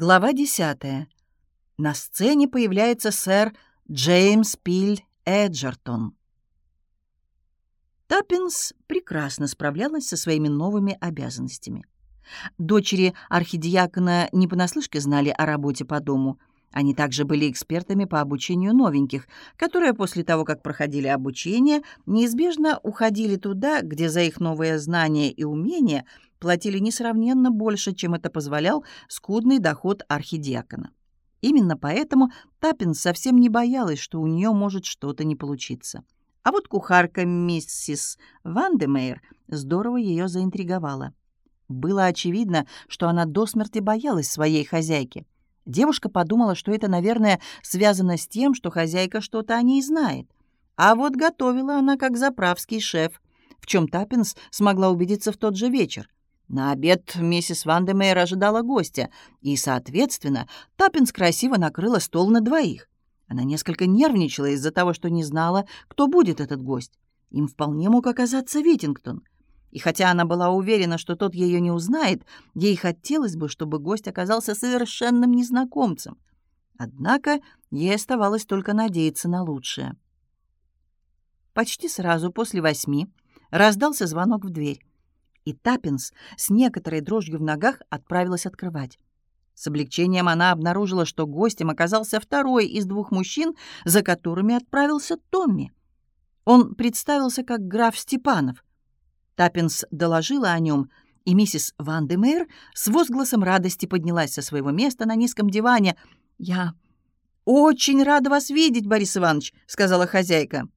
Глава 10. На сцене появляется сэр Джеймс Пиль Эджертон. Таппинс прекрасно справлялась со своими новыми обязанностями. Дочери архидиакона не понаслышке знали о работе по дому. Они также были экспертами по обучению новеньких, которые после того, как проходили обучение, неизбежно уходили туда, где за их новые знания и умения – платили несравненно больше, чем это позволял скудный доход архидиакона. Именно поэтому Таппинс совсем не боялась, что у нее может что-то не получиться. А вот кухарка миссис Вандемейр здорово ее заинтриговала. Было очевидно, что она до смерти боялась своей хозяйки. Девушка подумала, что это, наверное, связано с тем, что хозяйка что-то о ней знает. А вот готовила она как заправский шеф, в чем Таппинс смогла убедиться в тот же вечер. На обед миссис Вандемейр ожидала гостя, и, соответственно, Таппинс красиво накрыла стол на двоих. Она несколько нервничала из-за того, что не знала, кто будет этот гость. Им вполне мог оказаться Виттингтон. И хотя она была уверена, что тот ее не узнает, ей хотелось бы, чтобы гость оказался совершенным незнакомцем. Однако ей оставалось только надеяться на лучшее. Почти сразу после восьми раздался звонок в дверь и Таппинс с некоторой дрожью в ногах отправилась открывать. С облегчением она обнаружила, что гостем оказался второй из двух мужчин, за которыми отправился Томми. Он представился как граф Степанов. Таппинс доложила о нем, и миссис Вандемейр с возгласом радости поднялась со своего места на низком диване. «Я очень рада вас видеть, Борис Иванович», — сказала хозяйка.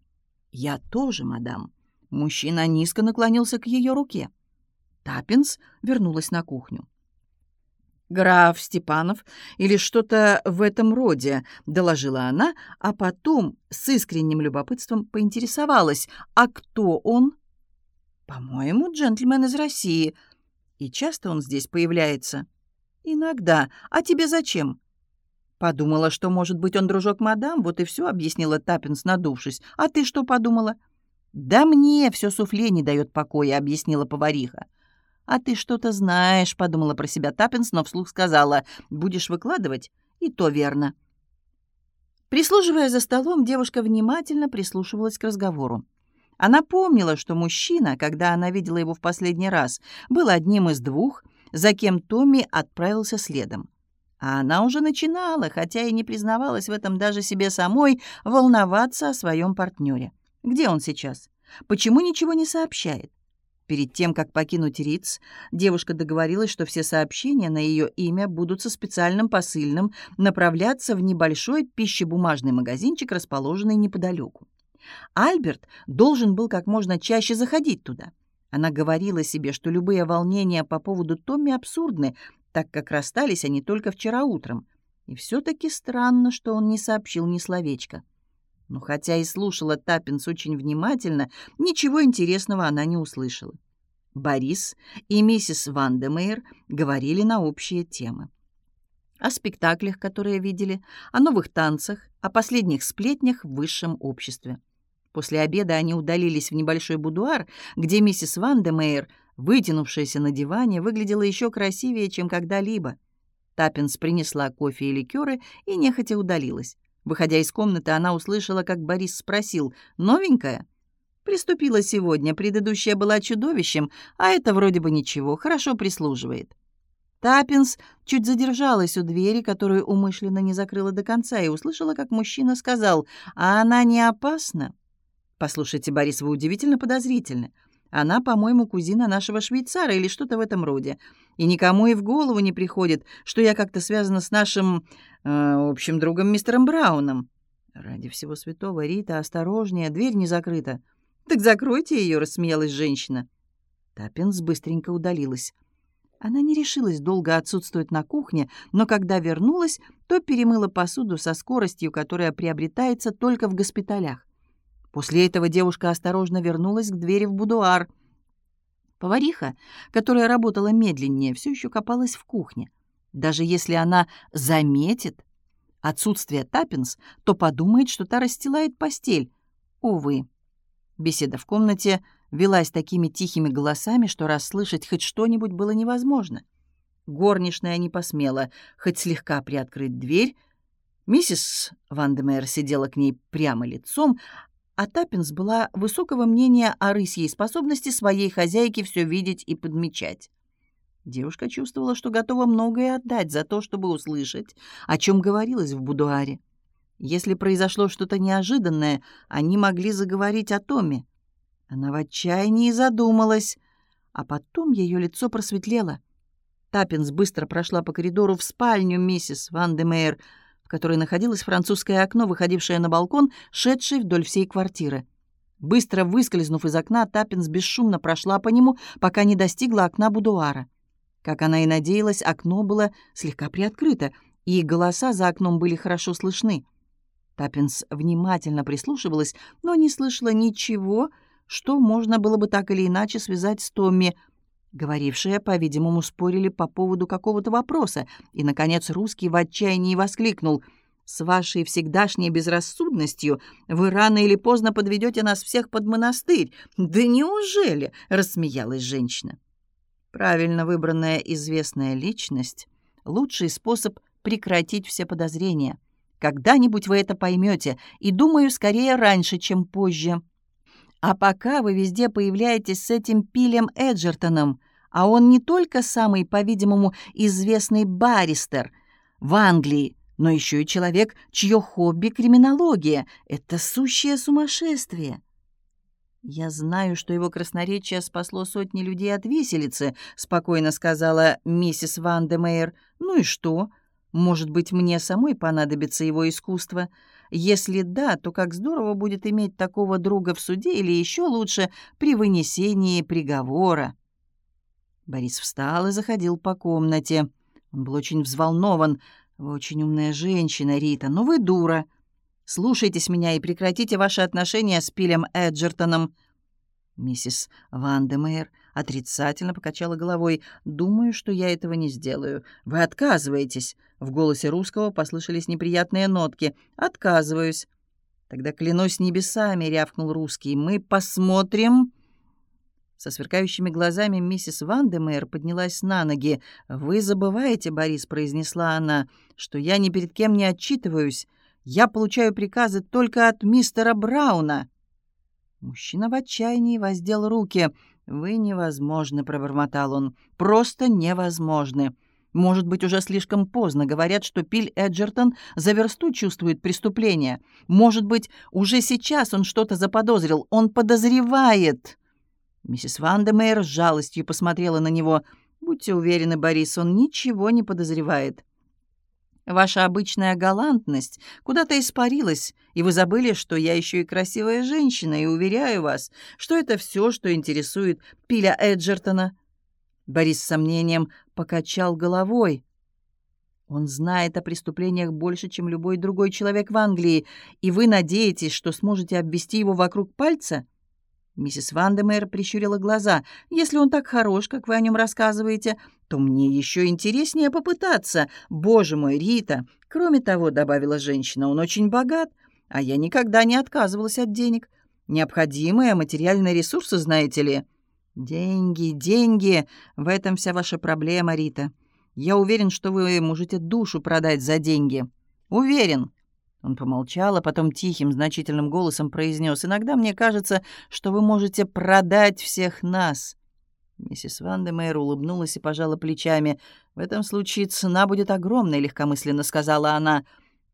«Я тоже, мадам». Мужчина низко наклонился к ее руке. Таппинс вернулась на кухню. «Граф Степанов или что-то в этом роде», — доложила она, а потом с искренним любопытством поинтересовалась, «А кто он?» «По-моему, джентльмен из России. И часто он здесь появляется?» «Иногда. А тебе зачем?» «Подумала, что, может быть, он дружок мадам, вот и все», — объяснила Таппинс, надувшись. «А ты что подумала?» «Да мне все суфле не дает покоя», — объяснила повариха. «А ты что-то знаешь», — подумала про себя Таппинс, но вслух сказала, «будешь выкладывать?» И то верно. Прислуживая за столом, девушка внимательно прислушивалась к разговору. Она помнила, что мужчина, когда она видела его в последний раз, был одним из двух, за кем Томми отправился следом. А она уже начинала, хотя и не признавалась в этом даже себе самой, волноваться о своем партнере. Где он сейчас? Почему ничего не сообщает? Перед тем, как покинуть Риц, девушка договорилась, что все сообщения на ее имя будут со специальным посыльным направляться в небольшой пищебумажный магазинчик, расположенный неподалеку. Альберт должен был как можно чаще заходить туда. Она говорила себе, что любые волнения по поводу Томми абсурдны, так как расстались они только вчера утром. И все-таки странно, что он не сообщил ни словечка. Но хотя и слушала Таппинс очень внимательно, ничего интересного она не услышала. Борис и миссис Вандемейр говорили на общие темы. О спектаклях, которые видели, о новых танцах, о последних сплетнях в высшем обществе. После обеда они удалились в небольшой будуар, где миссис Вандемейр, вытянувшаяся на диване, выглядела еще красивее, чем когда-либо. Таппинс принесла кофе и ликеры и нехотя удалилась. Выходя из комнаты, она услышала, как Борис спросил «Новенькая?» «Приступила сегодня, предыдущая была чудовищем, а это вроде бы ничего, хорошо прислуживает». Таппинс чуть задержалась у двери, которую умышленно не закрыла до конца, и услышала, как мужчина сказал «А она не опасна?» «Послушайте, Борис, вы удивительно подозрительны. Она, по-моему, кузина нашего швейцара или что-то в этом роде. И никому и в голову не приходит, что я как-то связана с нашим э, общим другом мистером Брауном. Ради всего святого, Рита, осторожнее, дверь не закрыта. Так закройте ее, рассмеялась женщина. Таппинс быстренько удалилась. Она не решилась долго отсутствовать на кухне, но когда вернулась, то перемыла посуду со скоростью, которая приобретается только в госпиталях. После этого девушка осторожно вернулась к двери в будуар. Повариха, которая работала медленнее, все еще копалась в кухне. Даже если она заметит отсутствие Таппинс, то подумает, что та расстилает постель. Увы. Беседа в комнате велась такими тихими голосами, что расслышать хоть что-нибудь было невозможно. Горничная не посмела хоть слегка приоткрыть дверь. Миссис Вандемейр сидела к ней прямо лицом, а Таппинс была высокого мнения о рысьей способности своей хозяйки все видеть и подмечать. Девушка чувствовала, что готова многое отдать за то, чтобы услышать, о чем говорилось в будуаре. Если произошло что-то неожиданное, они могли заговорить о Томе. Она в отчаянии задумалась, а потом ее лицо просветлело. Таппинс быстро прошла по коридору в спальню миссис Ван де Мейер, которой находилось французское окно, выходившее на балкон, шедший вдоль всей квартиры. Быстро выскользнув из окна, Таппинс бесшумно прошла по нему, пока не достигла окна будуара. Как она и надеялась, окно было слегка приоткрыто, и голоса за окном были хорошо слышны. Таппинс внимательно прислушивалась, но не слышала ничего, что можно было бы так или иначе связать с Томми. Говорившие, по-видимому, спорили по поводу какого-то вопроса, и, наконец, русский в отчаянии воскликнул — с вашей всегдашней безрассудностью вы рано или поздно подведете нас всех под монастырь. Да неужели? рассмеялась женщина. Правильно выбранная известная личность — лучший способ прекратить все подозрения. Когда-нибудь вы это поймете, и, думаю, скорее раньше, чем позже. А пока вы везде появляетесь с этим Пилем Эджертоном, а он не только самый, по-видимому, известный баристер в Англии, но еще и человек, чье хобби — криминология. Это сущее сумасшествие. «Я знаю, что его красноречие спасло сотни людей от виселицы», — спокойно сказала миссис Ван де Мейер. «Ну и что? Может быть, мне самой понадобится его искусство? Если да, то как здорово будет иметь такого друга в суде или еще лучше при вынесении приговора». Борис встал и заходил по комнате. Он был очень взволнован. «Вы очень умная женщина, Рита, но вы дура. Слушайтесь меня и прекратите ваши отношения с Пилем Эджертоном». Миссис Ван де Мейер отрицательно покачала головой. «Думаю, что я этого не сделаю. Вы отказываетесь». В голосе русского послышались неприятные нотки. «Отказываюсь». «Тогда клянусь небесами», — рявкнул русский. «Мы посмотрим...» Со сверкающими глазами миссис Ван де Мейер поднялась на ноги. «Вы забываете, Борис», — произнесла она, — «что я ни перед кем не отчитываюсь. Я получаю приказы только от мистера Брауна». Мужчина в отчаянии воздел руки. «Вы невозможны», — пробормотал он. «Просто невозможны. Может быть, уже слишком поздно. Говорят, что Пиль Эджертон за версту чувствует преступление. Может быть, уже сейчас он что-то заподозрил. Он подозревает». Миссис Вандемейр с жалостью посмотрела на него. «Будьте уверены, Борис, он ничего не подозревает. Ваша обычная галантность куда-то испарилась, и вы забыли, что я еще и красивая женщина, и уверяю вас, что это все, что интересует Пиля Эджертона». Борис с сомнением покачал головой. «Он знает о преступлениях больше, чем любой другой человек в Англии, и вы надеетесь, что сможете обвести его вокруг пальца?» Миссис Вандемейр прищурила глаза. «Если он так хорош, как вы о нем рассказываете, то мне еще интереснее попытаться. Боже мой, Рита! Кроме того, — добавила женщина, — он очень богат, а я никогда не отказывалась от денег. Необходимые материальные ресурсы, знаете ли. Деньги, деньги — в этом вся ваша проблема, Рита. Я уверен, что вы можете душу продать за деньги. Уверен. Он помолчал, а потом тихим, значительным голосом произнес. «Иногда мне кажется, что вы можете продать всех нас». Миссис Вандемейр улыбнулась и пожала плечами. «В этом случае цена будет огромной», — легкомысленно сказала она.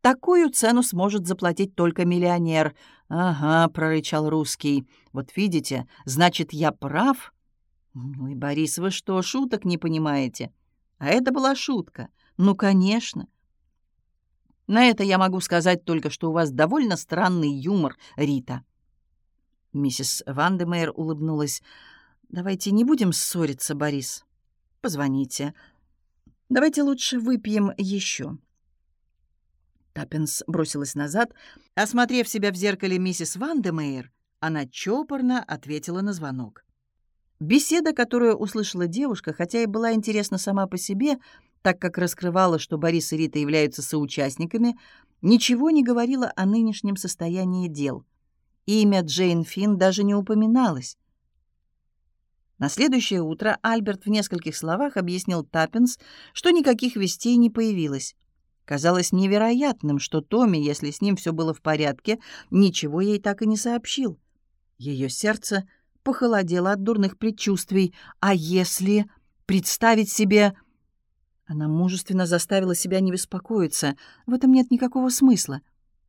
«Такую цену сможет заплатить только миллионер». «Ага», — прорычал русский. «Вот видите, значит, я прав?» «Милый Борис, вы что, шуток не понимаете?» «А это была шутка. Ну, конечно. На это я могу сказать только, что у вас довольно странный юмор, Рита». Миссис Вандемейр улыбнулась. «Давайте не будем ссориться, Борис. Позвоните. Давайте лучше выпьем еще». Таппинс бросилась назад. Осмотрев себя в зеркале миссис Вандемейр, она чопорно ответила на звонок. Беседа, которую услышала девушка, хотя и была интересна сама по себе, — так как раскрывала, что Борис и Рита являются соучастниками, ничего не говорила о нынешнем состоянии дел. Имя Джейн Финн даже не упоминалось. На следующее утро Альберт в нескольких словах объяснил Таппинс, что никаких вестей не появилось. Казалось невероятным, что Томми, если с ним все было в порядке, ничего ей так и не сообщил. Ее сердце похолодело от дурных предчувствий. А если представить себе... Она мужественно заставила себя не беспокоиться. В этом нет никакого смысла.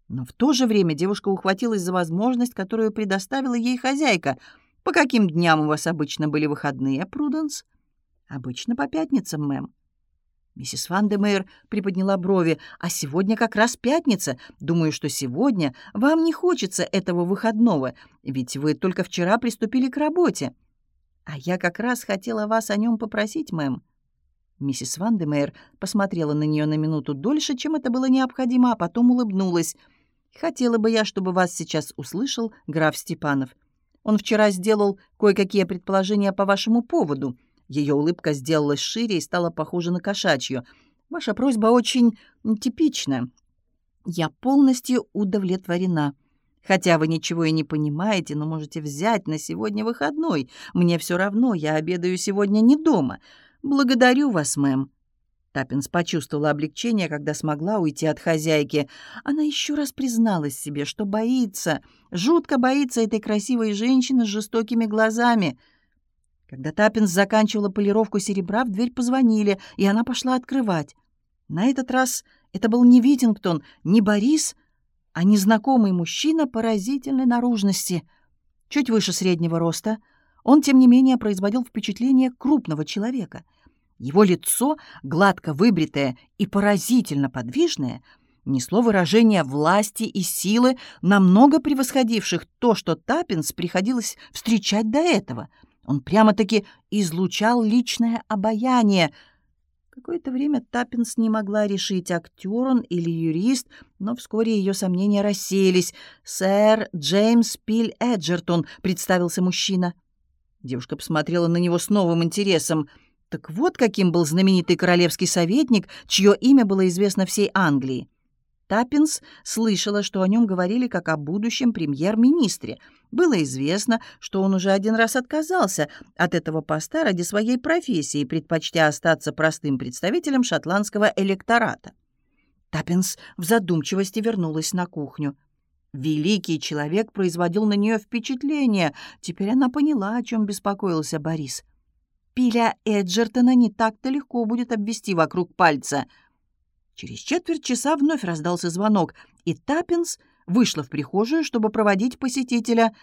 Но в то же время девушка ухватилась за возможность, которую предоставила ей хозяйка. «По каким дням у вас обычно были выходные, Пруденс?» «Обычно по пятницам, мэм». Миссис Вандемейр приподняла брови. «А сегодня как раз пятница. Думаю, что сегодня вам не хочется этого выходного, ведь вы только вчера приступили к работе. А я как раз хотела вас о нем попросить, мэм». Миссис Вандемейр посмотрела на нее на минуту дольше, чем это было необходимо, а потом улыбнулась. «Хотела бы я, чтобы вас сейчас услышал граф Степанов. Он вчера сделал кое-какие предположения по вашему поводу». Ее улыбка сделалась шире и стала похожа на кошачью. «Ваша просьба очень типична. Я полностью удовлетворена. Хотя вы ничего и не понимаете, но можете взять на сегодня выходной. Мне все равно, я обедаю сегодня не дома. Благодарю вас, мэм». Таппинс почувствовала облегчение, когда смогла уйти от хозяйки. Она еще раз призналась себе, что боится, жутко боится этой красивой женщины с жестокими глазами — когда Таппинс заканчивала полировку серебра, в дверь позвонили, и она пошла открывать. На этот раз это был не Витингтон, не Борис, а незнакомый мужчина поразительной наружности. Чуть выше среднего роста, он, тем не менее, производил впечатление крупного человека. Его лицо, гладко выбритое и поразительно подвижное, несло выражение власти и силы, намного превосходивших то, что Таппинс приходилось встречать до этого — он прямо-таки излучал личное обаяние. Какое-то время Таппинс не могла решить, актер он или юрист, но вскоре ее сомнения рассеялись. «Сэр Джеймс Пиль Эджертон», — представился мужчина. Девушка посмотрела на него с новым интересом. Так вот каким был знаменитый королевский советник, чье имя было известно всей Англии. Таппинс слышала, что о нем говорили как о будущем премьер-министре. Было известно, что он уже один раз отказался от этого поста ради своей профессии, предпочтя остаться простым представителем шотландского электората. Таппинс в задумчивости вернулась на кухню. Великий человек производил на нее впечатление. Теперь она поняла, о чем беспокоился Борис. Пиля Эджертона не так-то легко будет обвести вокруг пальца — Через четверть часа вновь раздался звонок, и Таппинс вышла в прихожую, чтобы проводить посетителя.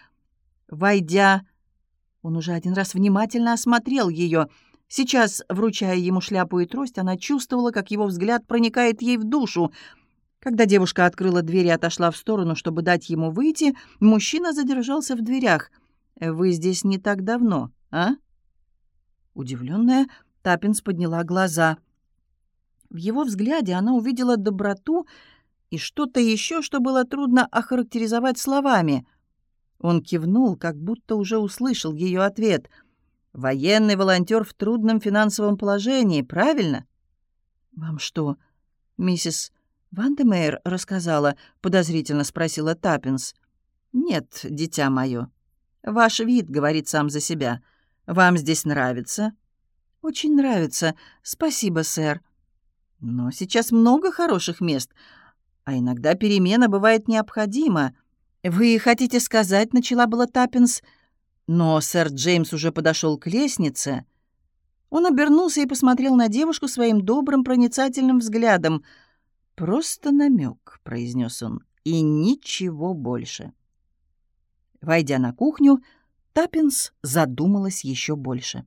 Войдя, он уже один раз внимательно осмотрел ее. Сейчас, вручая ему шляпу и трость, она чувствовала, как его взгляд проникает ей в душу. Когда девушка открыла дверь и отошла в сторону, чтобы дать ему выйти, мужчина задержался в дверях. «Вы здесь не так давно, а?» Удивленная, Таппинс подняла глаза. В его взгляде она увидела доброту и что-то еще, что было трудно охарактеризовать словами. Он кивнул, как будто уже услышал ее ответ. «Военный волонтер в трудном финансовом положении, правильно?» «Вам что, миссис Вандемейр рассказала?» — подозрительно спросила Таппинс. «Нет, дитя мое. Ваш вид говорит сам за себя. Вам здесь нравится?» «Очень нравится. Спасибо, сэр». Но сейчас много хороших мест, а иногда перемена бывает необходима. Вы хотите сказать, начала была Таппинс, но сэр Джеймс уже подошел к лестнице. Он обернулся и посмотрел на девушку своим добрым проницательным взглядом. «Просто намек», — произнес он, — «и ничего больше». Войдя на кухню, Таппинс задумалась еще больше.